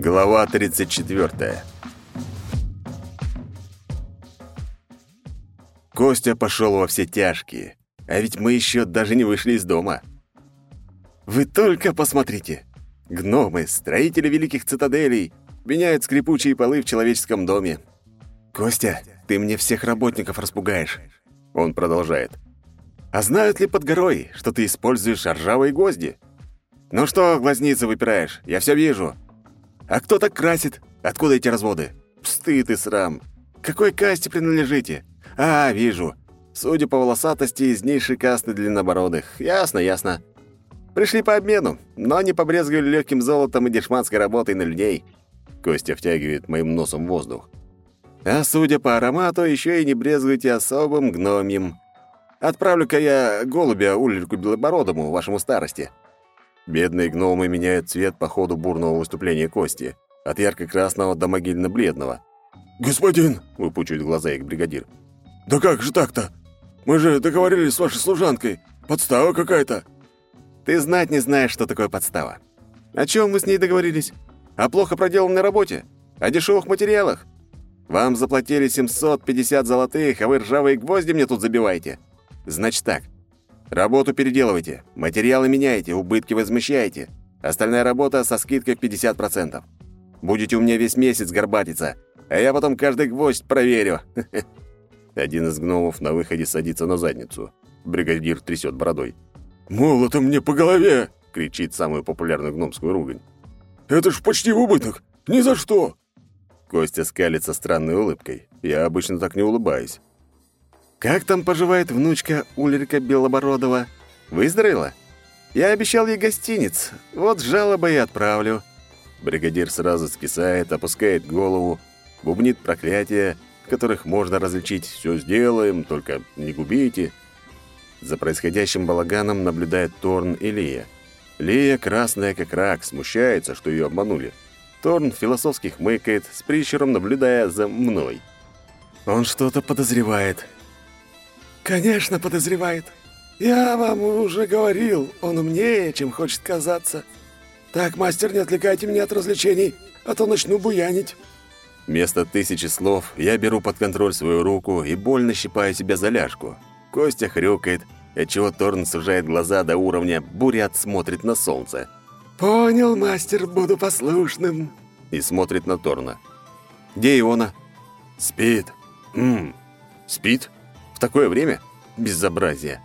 Глава 34. Костя пошел во все тяжкие, а ведь мы еще даже не вышли из дома. Вы только посмотрите! Гномы, строители великих цитаделей, меняют скрипучие полы в человеческом доме. Костя, ты мне всех работников распугаешь. Он продолжает. А знают ли под горой, что ты используешь ржавые гвозди? Ну что, глазницы выпираешь? Я все вижу. А кто так красит? Откуда эти разводы? Стыд и срам. Какой касте принадлежите? А, вижу. Судя по волосатости, из низшей касты длиннобородых. Ясно, ясно. Пришли по обмену, но не побрезговали легким золотом и дешманской работой на людей. Костя втягивает моим носом воздух. А судя по аромату, еще и не брезгуйте особым гномьем. Отправлю-ка я голубя Ульрику Белобородому, вашему старости. Бедные гномы меняют цвет по ходу бурного выступления Кости. От ярко-красного до могильно-бледного. «Господин!» — выпучивает глаза их бригадир. «Да как же так-то? Мы же договорились с вашей служанкой. Подстава какая-то». «Ты знать не знаешь, что такое подстава. О чем вы с ней договорились? О плохо проделанной работе? О дешевых материалах? Вам заплатили 750 золотых, а вы ржавые гвозди мне тут забиваете. Значит так, Работу переделывайте, материалы меняйте, убытки возмещаете. Остальная работа со скидкой в 50%. Будете у меня весь месяц горбатиться, а я потом каждый гвоздь проверю. Один из гномов на выходе садится на задницу. Бригадир трясет бородой. «Молотом мне по голове!» — кричит самую популярную гномскую ругань. «Это ж почти убыток! Ни за что!» Костя скалится странной улыбкой. Я обычно так не улыбаюсь. «Как там поживает внучка Ульрика Белобородова? Выздоровела? Я обещал ей гостиниц. Вот жалобы и отправлю». Бригадир сразу скисает, опускает голову, бубнит проклятия, в которых можно различить «все сделаем, только не губите». За происходящим балаганом наблюдает Торн и Лия. Лия, красная как рак, смущается, что ее обманули. Торн философски хмыкает, с прищуром наблюдая за мной. Он что-то подозревает, «Конечно, подозревает. Я вам уже говорил, он умнее, чем хочет казаться. Так, мастер, не отвлекайте меня от развлечений, а то начну буянить». Вместо тысячи слов я беру под контроль свою руку и больно щипаю себя за ляжку. Костя хрюкает, отчего Торн сужает глаза до уровня «бурят смотрит на солнце». «Понял, мастер, буду послушным». И смотрит на Торна. «Где Иона?» «Спит». «Ммм, спит?» В такое время? Безобразие.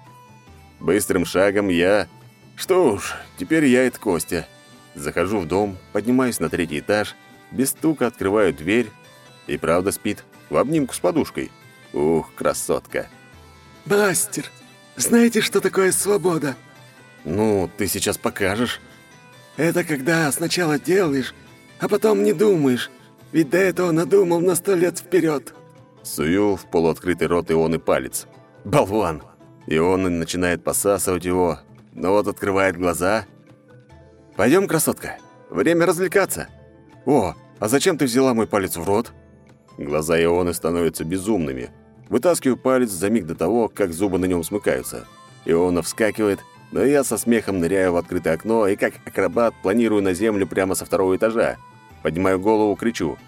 Быстрым шагом я... Что уж, теперь я это Костя. Захожу в дом, поднимаюсь на третий этаж, без стука открываю дверь. И правда спит, в обнимку с подушкой. Ух, красотка. «Мастер, знаете, что такое свобода?» «Ну, ты сейчас покажешь». «Это когда сначала делаешь, а потом не думаешь, ведь до этого надумал на сто лет вперед». Сую в полуоткрытый рот Ионы палец. Болван! Ион начинает посасывать его, но вот открывает глаза. «Пойдем, красотка, время развлекаться». «О, а зачем ты взяла мой палец в рот?» Глаза Ионы становятся безумными. Вытаскиваю палец за миг до того, как зубы на нем смыкаются. Иона вскакивает, но я со смехом ныряю в открытое окно и как акробат планирую на землю прямо со второго этажа. Поднимаю голову, кричу –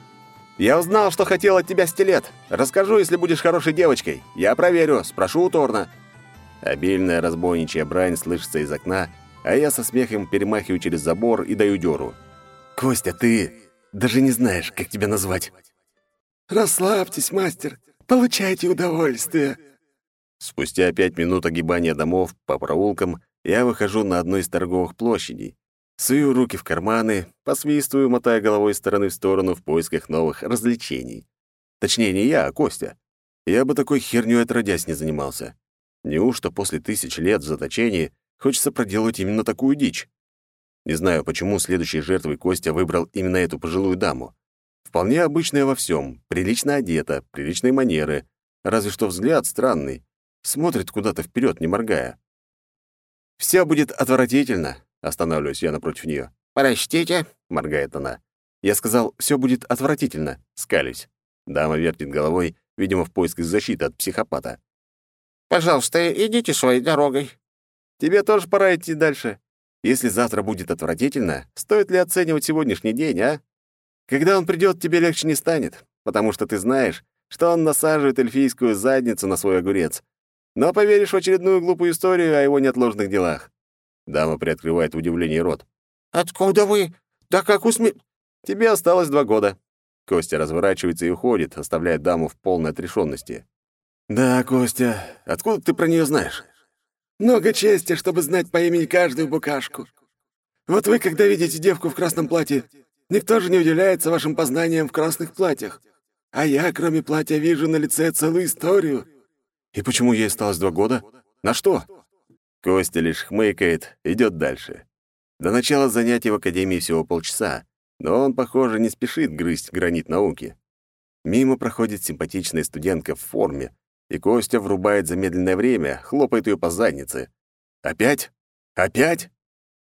я узнал, что хотел от тебя стилет. Расскажу, если будешь хорошей девочкой. Я проверю, спрошу у Торна». Обильная разбойничья брань слышится из окна, а я со смехом перемахиваю через забор и даю дёру. «Костя, ты даже не знаешь, как тебя назвать». «Расслабьтесь, мастер. Получайте удовольствие». Спустя пять минут огибания домов по проулкам я выхожу на одну из торговых площадей. Сую руки в карманы, посвистываю, мотая головой из стороны в сторону в поисках новых развлечений. Точнее, не я, а Костя. Я бы такой хернёй отродясь не занимался. Неужто после тысяч лет в заточении хочется проделать именно такую дичь? Не знаю, почему следующей жертвой Костя выбрал именно эту пожилую даму. Вполне обычная во всем, прилично одета, приличные манеры, разве что взгляд странный. Смотрит куда-то вперед, не моргая. «Все будет отвратительно», Останавливаюсь я напротив нее. «Прочтите», — моргает она. Я сказал, все будет отвратительно. Скалюсь. Дама вертит головой, видимо, в поисках защиты от психопата. «Пожалуйста, идите своей дорогой». «Тебе тоже пора идти дальше. Если завтра будет отвратительно, стоит ли оценивать сегодняшний день, а?» Когда он придет, тебе легче не станет, потому что ты знаешь, что он насаживает эльфийскую задницу на свой огурец. Но поверишь в очередную глупую историю о его неотложных делах». Дама приоткрывает в удивлении рот. «Откуда вы? Да как усме...» «Тебе осталось два года». Костя разворачивается и уходит, оставляя даму в полной отрешенности. «Да, Костя, откуда ты про нее знаешь?» «Много чести, чтобы знать по имени каждую букашку. Вот вы, когда видите девку в красном платье, никто же не удивляется вашим познаниям в красных платьях. А я, кроме платья, вижу на лице целую историю». «И почему ей осталось два года? На что?» Костя лишь хмыкает, идет дальше. До начала занятий в академии всего полчаса, но он, похоже, не спешит грызть гранит науки. Мимо проходит симпатичная студентка в форме, и Костя врубает замедленное время, хлопает ее по заднице. «Опять? Опять?»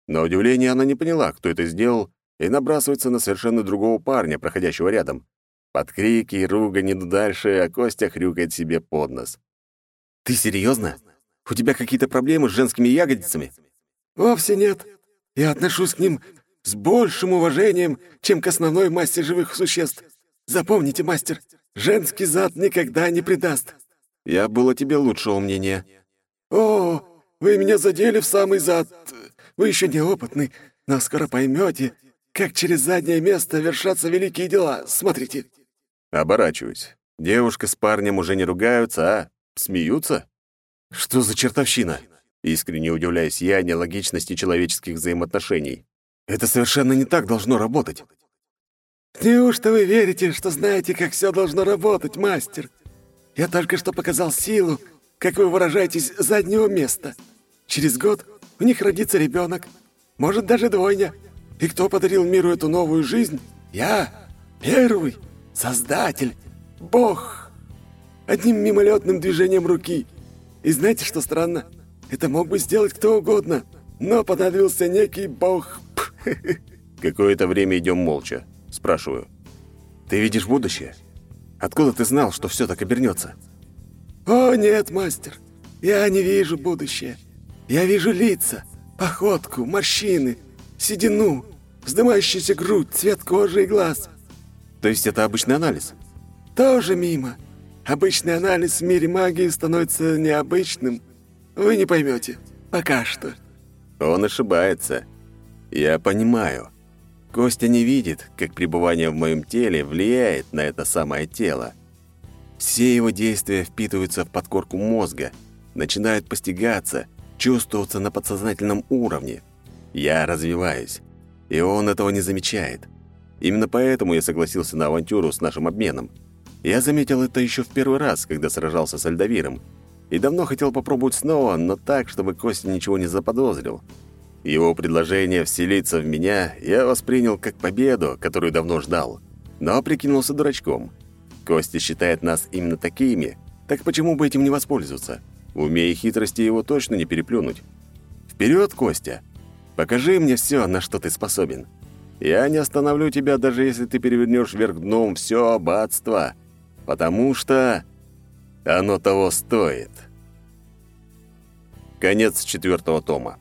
На удивление она не поняла, кто это сделал, и набрасывается на совершенно другого парня, проходящего рядом. Под крики и ругань иду дальше, а Костя хрюкает себе под нос. «Ты серьезно? У тебя какие-то проблемы с женскими ягодицами?» «Вовсе нет. Я отношусь к ним с большим уважением, чем к основной массе живых существ. Запомните, мастер, женский зад никогда не предаст». «Я был о тебе лучшего мнения». «О, вы меня задели в самый зад. Вы еще неопытный, но скоро поймете, как через заднее место вершатся великие дела. Смотрите». Оборачиваюсь. Девушка с парнем уже не ругаются, а смеются. Что за чертовщина? Искренне удивляюсь я нелогичности человеческих взаимоотношений. Это совершенно не так должно работать. Неужто вы верите, что знаете, как все должно работать, мастер? Я только что показал силу, как вы выражаетесь, заднего места. Через год у них родится ребенок, может, даже двойня. И кто подарил миру эту новую жизнь? Я, первый, создатель, Бог. Одним мимолетным движением руки. И знаете, что странно? Это мог бы сделать кто угодно, но понадобился некий Бог. Какое-то время идем молча. Спрашиваю. «Ты видишь будущее? Откуда ты знал, что все так обернется?» «О, нет, мастер, я не вижу будущее. Я вижу лица, походку, морщины, седину, вздымающуюся грудь, цвет кожи и глаз». «То есть это обычный анализ?» «Тоже мимо. Обычный анализ в мире магии становится необычным. Вы не поймете. Пока что». Он ошибается. Я понимаю. Костя не видит, как пребывание в моем теле влияет на это самое тело. Все его действия впитываются в подкорку мозга, начинают постигаться – чувствоваться на подсознательном уровне. Я развиваюсь, и он этого не замечает. Именно поэтому я согласился на авантюру с нашим обменом. Я заметил это еще в первый раз, когда сражался с Альдавиром, и давно хотел попробовать снова, но так, чтобы Костя ничего не заподозрил. Его предложение вселиться в меня я воспринял как победу, которую давно ждал, но прикинулся дурачком. Костя считает нас именно такими, так почему бы этим не воспользоваться? В и хитрости его точно не переплюнуть. Вперед, Костя! Покажи мне все, на что ты способен. Я не остановлю тебя, даже если ты перевернешь вверх дном все аббатство, потому что оно того стоит. Конец четвертого тома.